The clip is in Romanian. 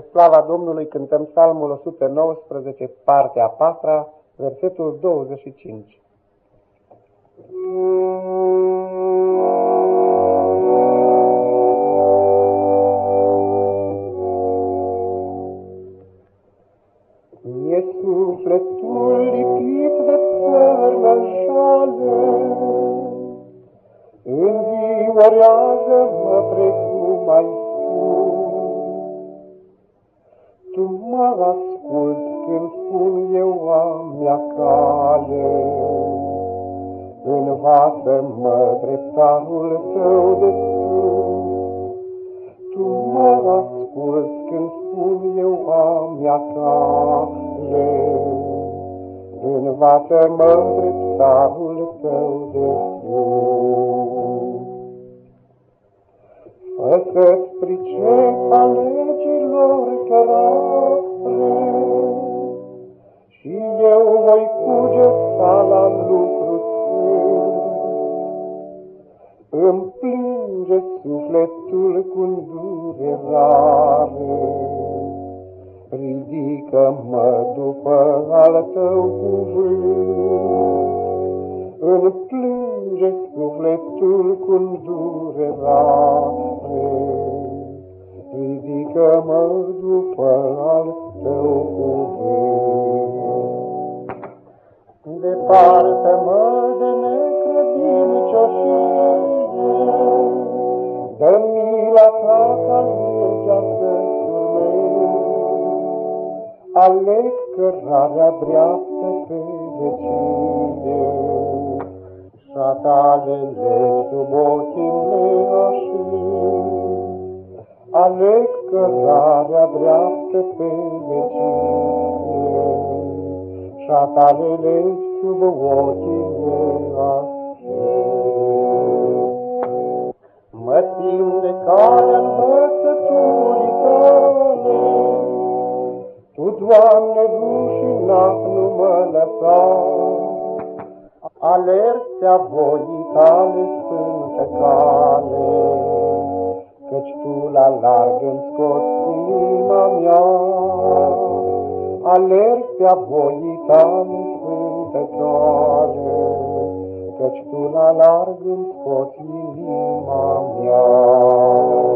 Spre slava Domnului cântăm psalmul 119, partea a patra, versetul 25. E sufletul lipit de țărmă jale, Înviorează-mă precum ai tu mă ascult când spun eu a mea cale. Învață-mă dreptarul tău de sus. Tu mă ascult când spun eu a mea cale. Învață-mă dreptarul tău de sus. Fă să-ți pricep alegilor cărare, Și eu voi cugeta la lucru Îmi plânge sufletul cu durerare. Ridică-mă după al tău cuvânt, Îmi plânge sufletul cu durerare. Departe-mă de necredincioșie, Dă mila ta ca legea să Aleg cărarea dreaptă pe vecie, Șatalele sub ochii mei așez, Aleg cărarea dreaptă pe vecie, Șatalele sub ochii mei Mă țin de calea învățăturii tale, Tu, Doamne, rușinat nu mă lăsa, Alerg pe-a voii tale sfântă cale, Căci Tu la larg îmi scoți inima mea, Alerg pe-a voii tale sfântă cale, Căci Tu la larg îmi scoți inima mea.